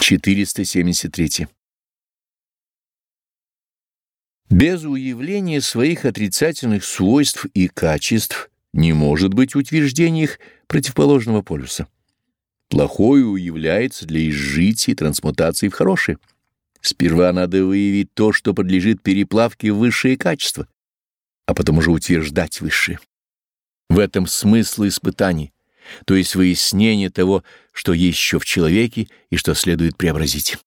473. Без уявления своих отрицательных свойств и качеств не может быть утверждения их противоположного полюса. Плохое уявляется для изжития и трансмутации в хорошее. Сперва надо выявить то, что подлежит переплавке в высшие качества, а потом уже утверждать высшие. В этом смысл испытаний, то есть выяснение того, что есть еще в человеке и что следует преобразить.